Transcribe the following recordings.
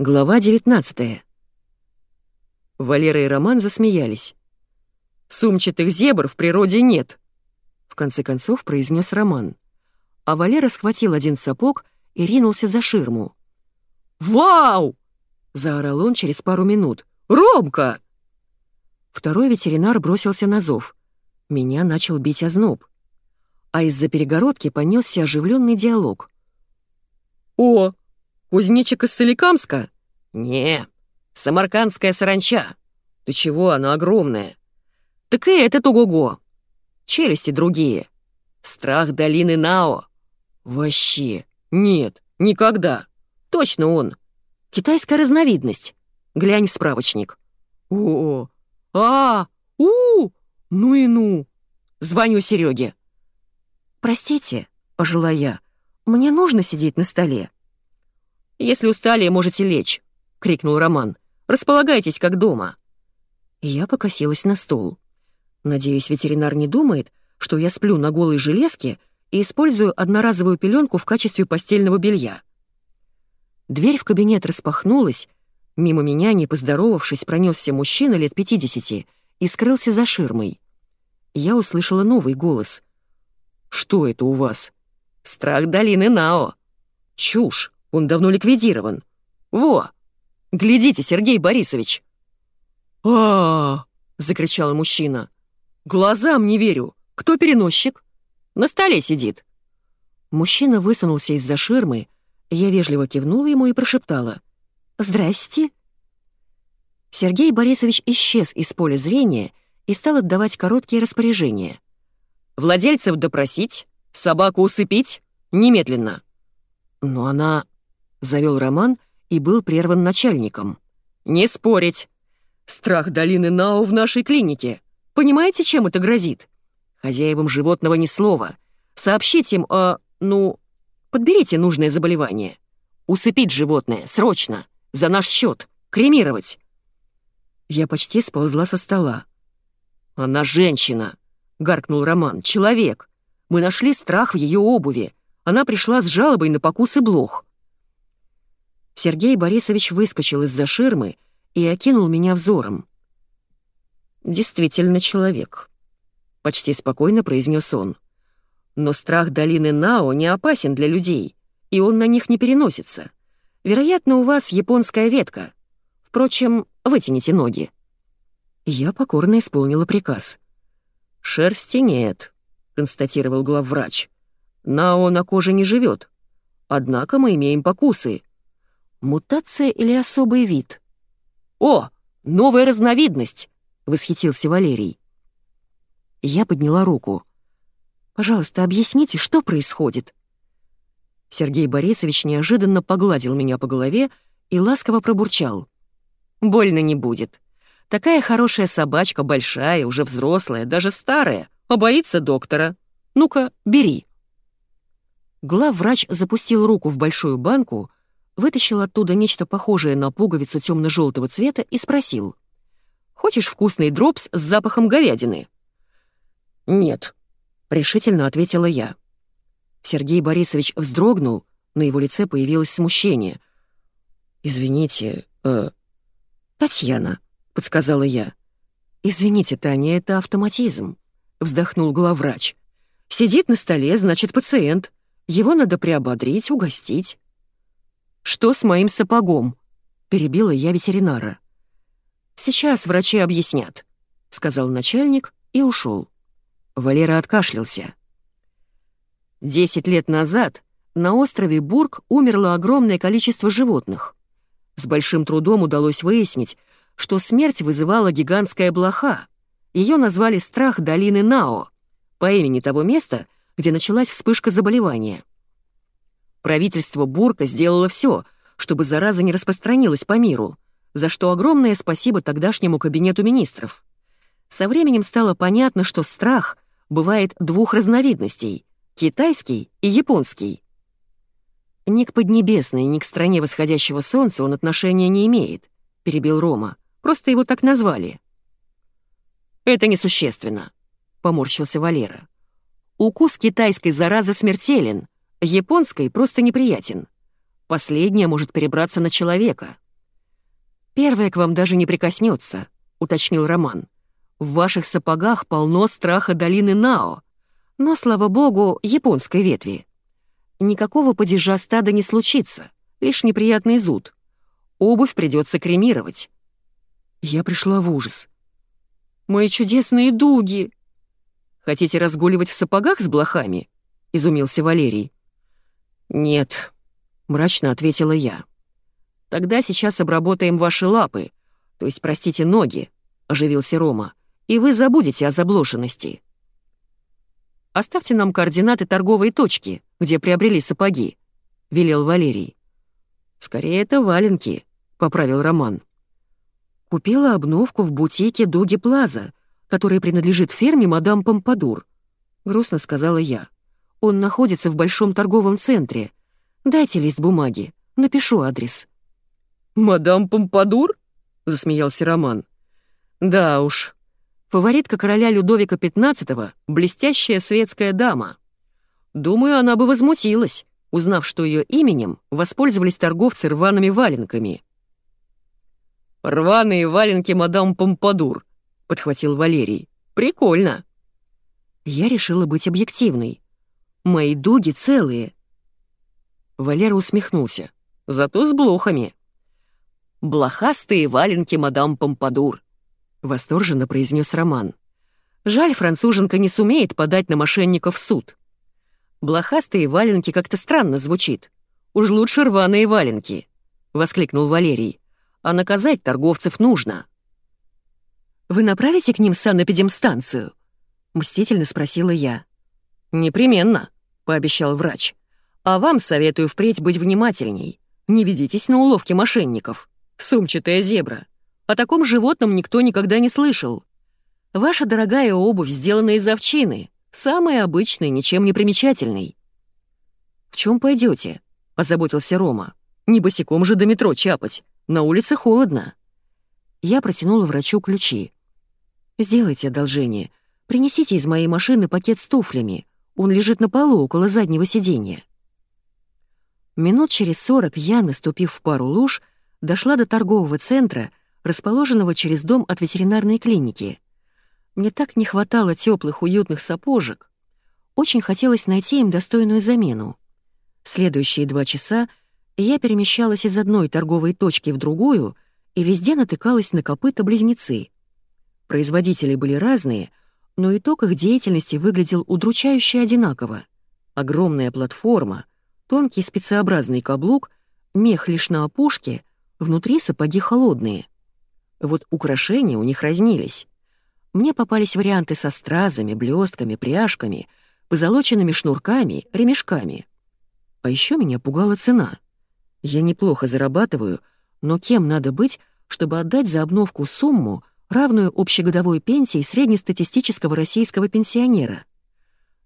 Глава 19 Валера и Роман засмеялись. «Сумчатых зебр в природе нет», — в конце концов произнес Роман. А Валера схватил один сапог и ринулся за ширму. «Вау!» — заорал он через пару минут. «Ромка!» Второй ветеринар бросился на зов. Меня начал бить озноб. А из-за перегородки понесся оживленный диалог. «О, кузнечик из Соликамска?» «Не, самаркандская саранча. Ты чего, она огромная?» «Так и этот ого-го. Челюсти другие. Страх долины Нао. Вообще, нет, никогда. Точно он. Китайская разновидность. Глянь в справочник. О, а, у, ну и ну. Звоню Сереге. Простите, ожила я. Мне нужно сидеть на столе. Если устали, можете лечь, крикнул Роман. Располагайтесь как дома. Я покосилась на стол. Надеюсь, ветеринар не думает, что я сплю на голой железке и использую одноразовую пеленку в качестве постельного белья. Дверь в кабинет распахнулась, мимо меня, не поздоровавшись, пронесся мужчина лет 50 и скрылся за ширмой. Я услышала новый голос. «Что это у вас?» «Страх долины Нао». «Чушь, он давно ликвидирован». «Во! Глядите, Сергей Борисович!» а, -а, -а закричал мужчина. «Глазам не верю. Кто переносчик?» «На столе сидит». Мужчина высунулся из-за ширмы, я вежливо кивнула ему и прошептала. «Здрасте». Сергей Борисович исчез из поля зрения и стал отдавать короткие распоряжения. «Владельцев допросить, собаку усыпить, немедленно». «Но она...» — завел Роман и был прерван начальником. «Не спорить. Страх долины Нао в нашей клинике. Понимаете, чем это грозит? Хозяевам животного ни слова. Сообщить им о... ну, Подберите нужное заболевание. Усыпить животное, срочно, за наш счет, кремировать. Я почти сползла со стола. «Она женщина», — гаркнул Роман, — «человек. Мы нашли страх в ее обуви. Она пришла с жалобой на покусы блох». Сергей Борисович выскочил из-за ширмы и окинул меня взором. «Действительно человек», — почти спокойно произнес он. Но страх долины Нао не опасен для людей, и он на них не переносится. Вероятно, у вас японская ветка. Впрочем, вытяните ноги». Я покорно исполнила приказ. «Шерсти нет», — констатировал главврач. «Нао на коже не живет. Однако мы имеем покусы. Мутация или особый вид?» «О, новая разновидность!» — восхитился Валерий. Я подняла руку. Пожалуйста, объясните, что происходит?» Сергей Борисович неожиданно погладил меня по голове и ласково пробурчал. «Больно не будет. Такая хорошая собачка, большая, уже взрослая, даже старая, а доктора. Ну-ка, бери». Главврач запустил руку в большую банку, вытащил оттуда нечто похожее на пуговицу темно-желтого цвета и спросил. «Хочешь вкусный дропс с запахом говядины?» «Нет», — решительно ответила я. Сергей Борисович вздрогнул, на его лице появилось смущение. «Извините, э...» «Татьяна», — подсказала я. «Извините, Таня, это автоматизм», — вздохнул главврач. «Сидит на столе, значит, пациент. Его надо приободрить, угостить». «Что с моим сапогом?» — перебила я ветеринара. «Сейчас врачи объяснят», — сказал начальник и ушел. Валера откашлялся. Десять лет назад на острове Бург умерло огромное количество животных. С большим трудом удалось выяснить, что смерть вызывала гигантская блоха. Ее назвали «Страх долины Нао» по имени того места, где началась вспышка заболевания. Правительство Бурка сделало все, чтобы зараза не распространилась по миру, за что огромное спасибо тогдашнему кабинету министров. Со временем стало понятно, что страх — бывает двух разновидностей — китайский и японский. «Ни к Поднебесной, ни к стране восходящего солнца он отношения не имеет», — перебил Рома. «Просто его так назвали». «Это несущественно», — поморщился Валера. «Укус китайской заразы смертелен, японской просто неприятен. Последняя может перебраться на человека. «Первая к вам даже не прикоснется», — уточнил Роман. «В ваших сапогах полно страха долины Нао, но, слава богу, японской ветви. Никакого падежа стада не случится, лишь неприятный зуд. Обувь придется кремировать». Я пришла в ужас. «Мои чудесные дуги!» «Хотите разгуливать в сапогах с блохами?» — изумился Валерий. «Нет», — мрачно ответила я. «Тогда сейчас обработаем ваши лапы, то есть, простите, ноги», — оживился Рома, «и вы забудете о заблошенности». «Оставьте нам координаты торговой точки, где приобрели сапоги», — велел Валерий. «Скорее, это валенки», — поправил Роман. «Купила обновку в бутике Дуги Плаза, который принадлежит ферме мадам Помпадур», — грустно сказала я. «Он находится в большом торговом центре. Дайте лист бумаги, напишу адрес». «Мадам Помпадур?» — засмеялся Роман. «Да уж. Фаворитка короля Людовика XV — блестящая светская дама. Думаю, она бы возмутилась, узнав, что ее именем воспользовались торговцы рваными валенками». «Рваные валенки мадам Помпадур», — подхватил Валерий. «Прикольно». Я решила быть объективной. Мои дуги целые. Валера усмехнулся. Зато с блохами. «Блохастые валенки мадам Помпадур», — восторженно произнес Роман. «Жаль, француженка не сумеет подать на мошенников в суд. Блохастые валенки как-то странно звучит. Уж лучше рваные валенки», — воскликнул Валерий а наказать торговцев нужно. «Вы направите к ним санэпидемстанцию?» — мстительно спросила я. «Непременно», — пообещал врач. «А вам советую впредь быть внимательней. Не ведитесь на уловки мошенников. Сумчатая зебра. О таком животном никто никогда не слышал. Ваша дорогая обувь сделана из овчины, самая обычная, ничем не примечательной». «В чем пойдете? озаботился Рома. «Не босиком же до метро чапать. На улице холодно». Я протянула врачу ключи. «Сделайте одолжение. Принесите из моей машины пакет с туфлями. Он лежит на полу около заднего сиденья». Минут через сорок я, наступив в пару луж, дошла до торгового центра, расположенного через дом от ветеринарной клиники. Мне так не хватало теплых уютных сапожек. Очень хотелось найти им достойную замену. Следующие два часа я перемещалась из одной торговой точки в другую и везде натыкалась на копыта-близнецы. Производители были разные, но итог их деятельности выглядел удручающе одинаково. Огромная платформа, тонкий спецеобразный каблук, мех лишь на опушке, внутри сапоги холодные. Вот украшения у них разнились. Мне попались варианты со стразами, блестками, пряжками, позолоченными шнурками, ремешками. А еще меня пугала цена — я неплохо зарабатываю, но кем надо быть, чтобы отдать за обновку сумму, равную общегодовой пенсии среднестатистического российского пенсионера?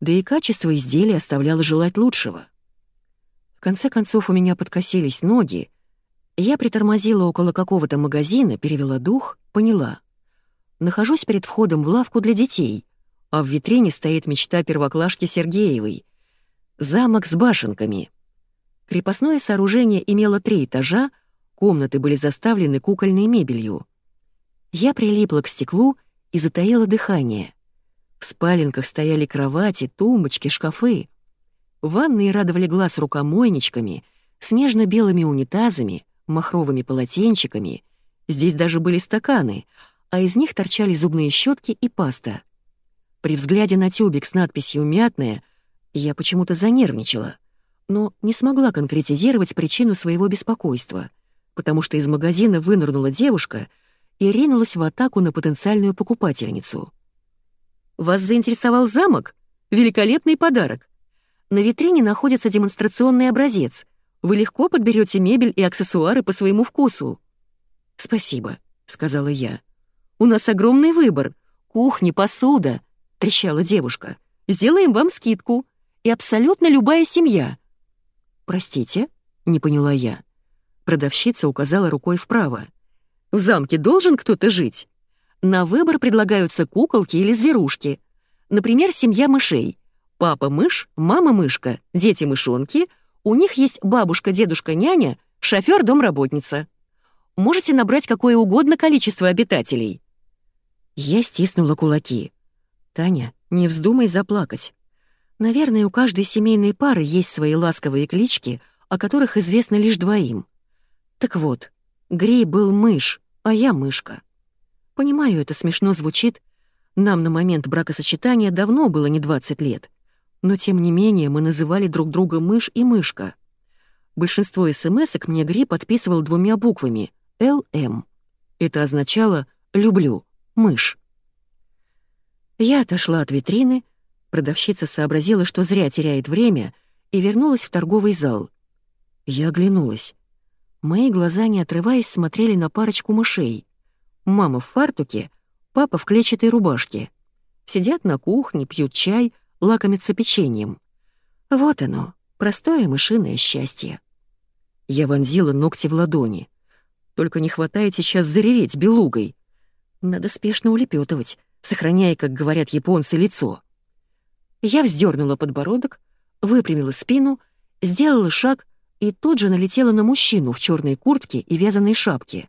Да и качество изделия оставляло желать лучшего. В конце концов у меня подкосились ноги. Я притормозила около какого-то магазина, перевела дух, поняла. Нахожусь перед входом в лавку для детей, а в витрине стоит мечта первоклашки Сергеевой. Замок с башенками — Крепостное сооружение имело три этажа, комнаты были заставлены кукольной мебелью. Я прилипла к стеклу и затаила дыхание. В спаленках стояли кровати, тумбочки, шкафы. Ванные радовали глаз рукомойничками, снежно-белыми унитазами, махровыми полотенчиками. Здесь даже были стаканы, а из них торчали зубные щетки и паста. При взгляде на тюбик с надписью «Мятная» я почему-то занервничала — но не смогла конкретизировать причину своего беспокойства, потому что из магазина вынырнула девушка и ринулась в атаку на потенциальную покупательницу. «Вас заинтересовал замок? Великолепный подарок. На витрине находится демонстрационный образец. Вы легко подберете мебель и аксессуары по своему вкусу». «Спасибо», — сказала я. «У нас огромный выбор. Кухня, посуда», — трещала девушка. «Сделаем вам скидку. И абсолютно любая семья. «Простите?» — не поняла я. Продавщица указала рукой вправо. «В замке должен кто-то жить? На выбор предлагаются куколки или зверушки. Например, семья мышей. Папа-мышь, мама-мышка, дети-мышонки. У них есть бабушка, дедушка, няня, шофер, домработница. можете набрать какое угодно количество обитателей». Я стиснула кулаки. «Таня, не вздумай заплакать. Наверное, у каждой семейной пары есть свои ласковые клички, о которых известно лишь двоим. Так вот, Грей был мышь, а я мышка. Понимаю, это смешно звучит. Нам на момент бракосочетания давно было не 20 лет. Но тем не менее мы называли друг друга мышь и мышка. Большинство смс-ок мне Грей подписывал двумя буквами «ЛМ». Это означало «люблю», «мышь». Я отошла от витрины, продавщица сообразила, что зря теряет время, и вернулась в торговый зал. Я оглянулась. Мои глаза, не отрываясь, смотрели на парочку мышей. Мама в фартуке, папа в клетчатой рубашке. Сидят на кухне, пьют чай, лакомятся печеньем. Вот оно, простое мышиное счастье. Я вонзила ногти в ладони. Только не хватает сейчас зареветь белугой. Надо спешно улепетывать, сохраняя, как говорят японцы, лицо. Я вздернула подбородок, выпрямила спину, сделала шаг и тут же налетела на мужчину в черной куртке и вязаной шапке.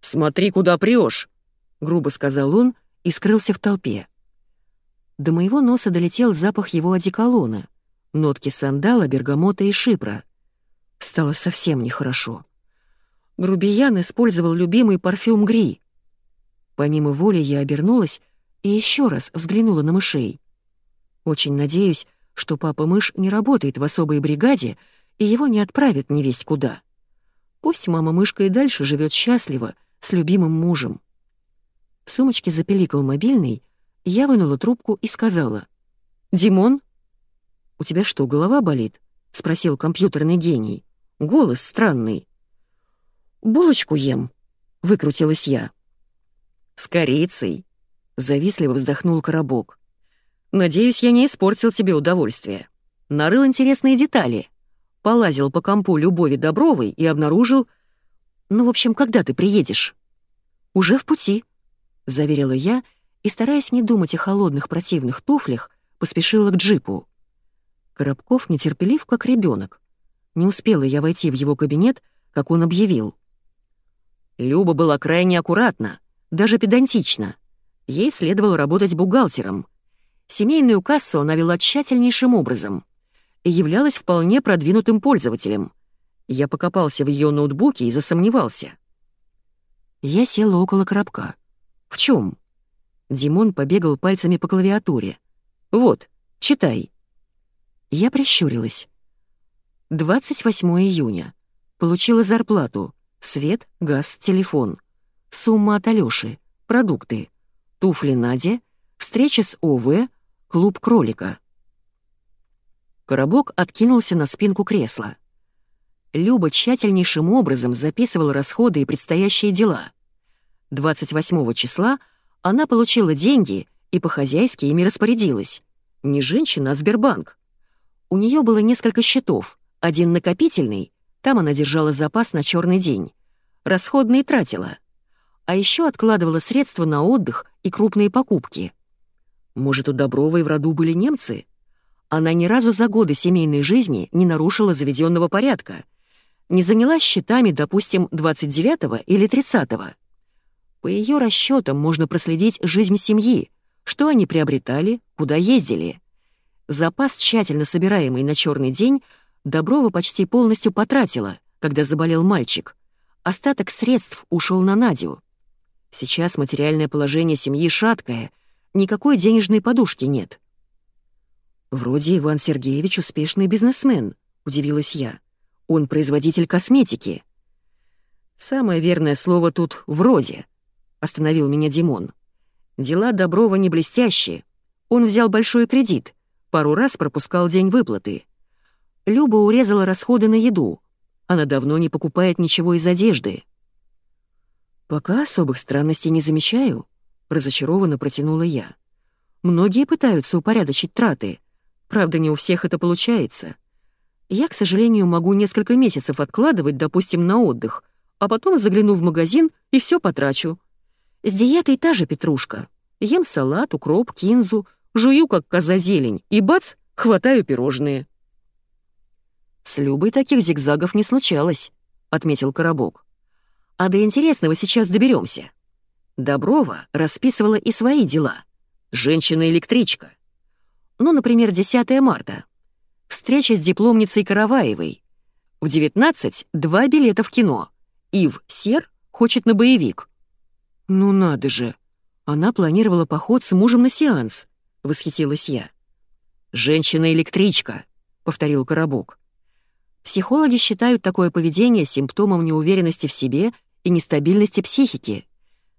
«Смотри, куда прешь!» — грубо сказал он и скрылся в толпе. До моего носа долетел запах его одеколона, нотки сандала, бергамота и шипра. Стало совсем нехорошо. Грубиян использовал любимый парфюм Гри. Помимо воли я обернулась и еще раз взглянула на мышей. Очень надеюсь, что папа-мышь не работает в особой бригаде и его не отправят невесть куда. Пусть мама-мышка и дальше живет счастливо, с любимым мужем. В сумочке запеликал мобильный, я вынула трубку и сказала. «Димон?» «У тебя что, голова болит?» — спросил компьютерный гений. «Голос странный». «Булочку ем», — выкрутилась я. «С корицей», — завистливо вздохнул коробок. «Надеюсь, я не испортил тебе удовольствие. Нарыл интересные детали. Полазил по компу Любови Добровой и обнаружил... Ну, в общем, когда ты приедешь?» «Уже в пути», — заверила я, и, стараясь не думать о холодных противных туфлях, поспешила к джипу. Коробков нетерпелив, как ребенок. Не успела я войти в его кабинет, как он объявил. Люба была крайне аккуратна, даже педантична. Ей следовало работать бухгалтером. Семейную кассу она вела тщательнейшим образом и являлась вполне продвинутым пользователем. Я покопался в ее ноутбуке и засомневался. Я села около коробка. «В чем? Димон побегал пальцами по клавиатуре. «Вот, читай». Я прищурилась. 28 июня. Получила зарплату. Свет, газ, телефон. Сумма от Алёши. Продукты. Туфли Надя. Встреча с ОВ. Клуб кролика. Коробок откинулся на спинку кресла. Люба тщательнейшим образом записывала расходы и предстоящие дела. 28 числа она получила деньги и по-хозяйски ими распорядилась. Не женщина, а Сбербанк. У нее было несколько счетов, один накопительный, там она держала запас на черный день. Расходные тратила. А еще откладывала средства на отдых и крупные покупки. Может, у Добровой в роду были немцы? Она ни разу за годы семейной жизни не нарушила заведенного порядка. Не занялась счетами, допустим, 29 или 30 -го. По ее расчетам можно проследить жизнь семьи, что они приобретали, куда ездили. Запас, тщательно собираемый на черный день, Доброва почти полностью потратила, когда заболел мальчик. Остаток средств ушел на Надю. Сейчас материальное положение семьи шаткое, никакой денежной подушки нет. «Вроде Иван Сергеевич успешный бизнесмен», — удивилась я. «Он производитель косметики». «Самое верное слово тут «вроде», — остановил меня Димон. «Дела Доброва не блестящие. Он взял большой кредит, пару раз пропускал день выплаты. Люба урезала расходы на еду. Она давно не покупает ничего из одежды. «Пока особых странностей не замечаю», — разочарованно протянула я. «Многие пытаются упорядочить траты. Правда, не у всех это получается. Я, к сожалению, могу несколько месяцев откладывать, допустим, на отдых, а потом загляну в магазин и все потрачу. С диетой та же петрушка. Ем салат, укроп, кинзу, жую, как коза зелень, и бац, хватаю пирожные. «С Любой таких зигзагов не случалось», — отметил Коробок. А до интересного сейчас доберемся. Доброва расписывала и свои дела. Женщина-электричка. Ну, например, 10 марта. Встреча с дипломницей Караваевой. В 19 два билета в кино. Ив Сер хочет на боевик. Ну надо же. Она планировала поход с мужем на сеанс. Восхитилась я. «Женщина-электричка», — повторил Коробок. Психологи считают такое поведение симптомом неуверенности в себе и нестабильности психики.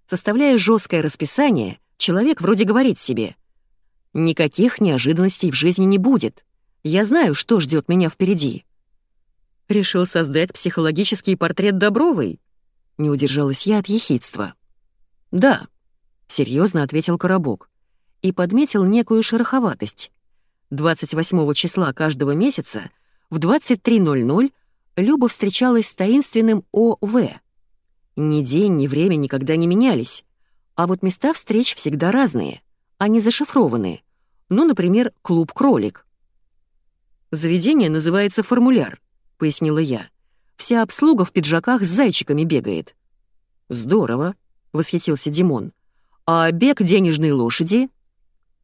Составляя жесткое расписание, человек вроде говорит себе «Никаких неожиданностей в жизни не будет. Я знаю, что ждет меня впереди». Решил создать психологический портрет Добровой? Не удержалась я от ехидства. «Да», — серьезно ответил Коробок и подметил некую шероховатость. 28 числа каждого месяца в 23.00 Люба встречалась с таинственным ОВ. Ни день, ни время никогда не менялись, а вот места встреч всегда разные, они зашифрованы. Ну, например, клуб «Кролик». «Заведение называется «Формуляр», — пояснила я. «Вся обслуга в пиджаках с зайчиками бегает». «Здорово», — восхитился Димон. «А бег денежной лошади?»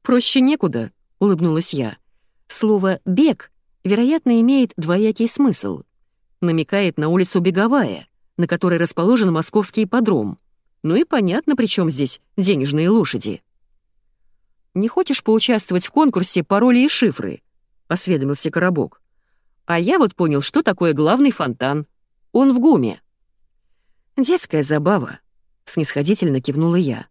«Проще некуда», — улыбнулась я. Слово «бег» вероятно, имеет двоякий смысл. Намекает на улицу Беговая, на которой расположен московский ипподром. Ну и понятно, при чем здесь денежные лошади. «Не хочешь поучаствовать в конкурсе пароли и шифры?» — осведомился Коробок. «А я вот понял, что такое главный фонтан. Он в ГУМе». «Детская забава», — снисходительно кивнула я.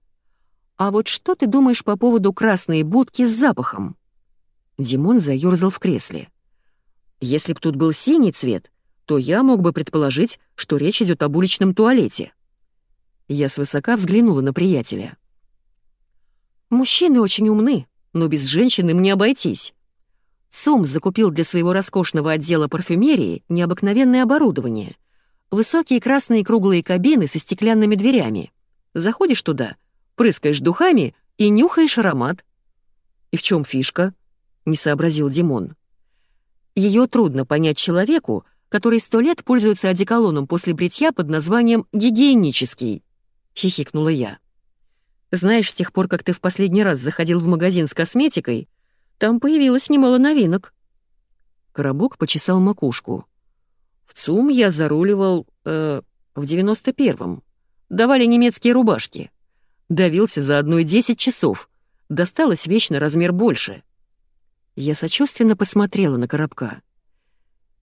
«А вот что ты думаешь по поводу красной будки с запахом?» Димон заёрзал в кресле. Если б тут был синий цвет, то я мог бы предположить, что речь идет об уличном туалете. Я свысока взглянула на приятеля. Мужчины очень умны, но без женщин им не обойтись. Сом закупил для своего роскошного отдела парфюмерии необыкновенное оборудование. Высокие красные круглые кабины со стеклянными дверями. Заходишь туда, прыскаешь духами и нюхаешь аромат. «И в чем фишка?» — не сообразил Димон. Ее трудно понять человеку, который сто лет пользуется одеколоном после бритья под названием «гигиенический», — хихикнула я. «Знаешь, с тех пор, как ты в последний раз заходил в магазин с косметикой, там появилось немало новинок». Коробок почесал макушку. «В ЦУМ я заруливал... Э, в девяносто первом. Давали немецкие рубашки. Давился за одной десять часов. Досталось вечно размер больше. Я сочувственно посмотрела на коробка.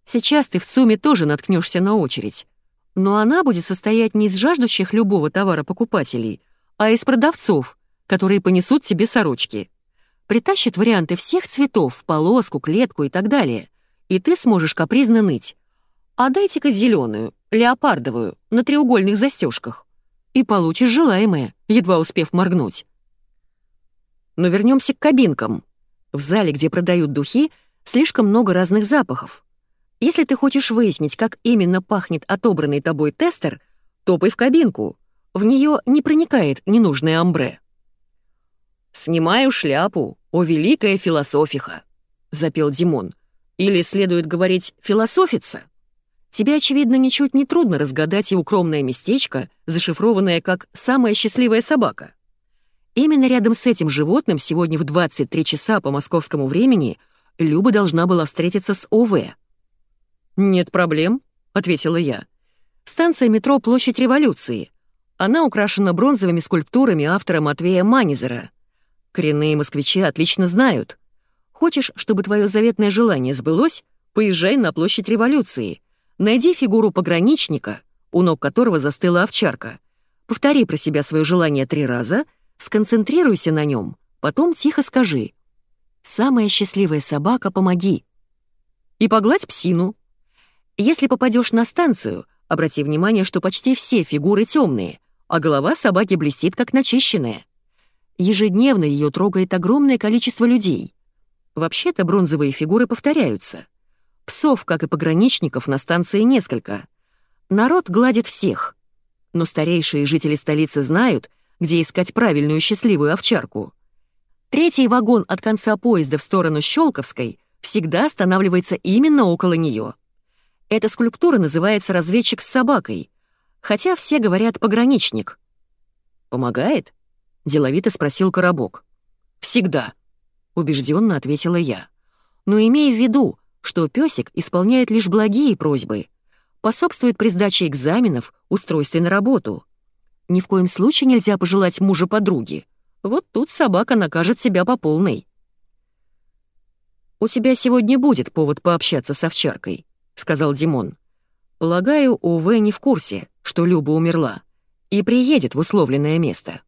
«Сейчас ты в ЦУМе тоже наткнешься на очередь, но она будет состоять не из жаждущих любого товара покупателей, а из продавцов, которые понесут тебе сорочки. Притащат варианты всех цветов, полоску, клетку и так далее, и ты сможешь капризно ныть. А дайте-ка зеленую, леопардовую, на треугольных застежках. И получишь желаемое, едва успев моргнуть. Но вернемся к кабинкам. В зале, где продают духи, слишком много разных запахов. Если ты хочешь выяснить, как именно пахнет отобранный тобой тестер, топай в кабинку. В нее не проникает ненужное амбре. «Снимаю шляпу, о великая философиха», — запел Димон. «Или следует говорить «философица»?» Тебе, очевидно, ничуть не трудно разгадать и укромное местечко, зашифрованное как «самая счастливая собака». Именно рядом с этим животным сегодня в 23 часа по московскому времени Люба должна была встретиться с ОВ. «Нет проблем», — ответила я. «Станция метро «Площадь революции». Она украшена бронзовыми скульптурами автора Матвея Манизера. Коренные москвичи отлично знают. Хочешь, чтобы твое заветное желание сбылось? Поезжай на Площадь революции. Найди фигуру пограничника, у ног которого застыла овчарка. Повтори про себя свое желание три раза — Сконцентрируйся на нем, потом тихо скажи «Самая счастливая собака, помоги!» И погладь псину. Если попадешь на станцию, обрати внимание, что почти все фигуры темные, а голова собаки блестит, как начищенная. Ежедневно ее трогает огромное количество людей. Вообще-то бронзовые фигуры повторяются. Псов, как и пограничников, на станции несколько. Народ гладит всех. Но старейшие жители столицы знают — где искать правильную счастливую овчарку. Третий вагон от конца поезда в сторону Щелковской всегда останавливается именно около нее. Эта скульптура называется «Разведчик с собакой». Хотя все говорят «пограничник». «Помогает?» — деловито спросил Коробок. «Всегда», — убежденно ответила я. «Но имея в виду, что песик исполняет лишь благие просьбы, пособствует при сдаче экзаменов, устройстве на работу. Ни в коем случае нельзя пожелать мужа подруги. Вот тут собака накажет себя по полной». «У тебя сегодня будет повод пообщаться с овчаркой», — сказал Димон. «Полагаю, УВ не в курсе, что Люба умерла, и приедет в условленное место».